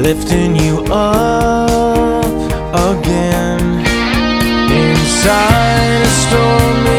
lifting you up again. Inside a stormy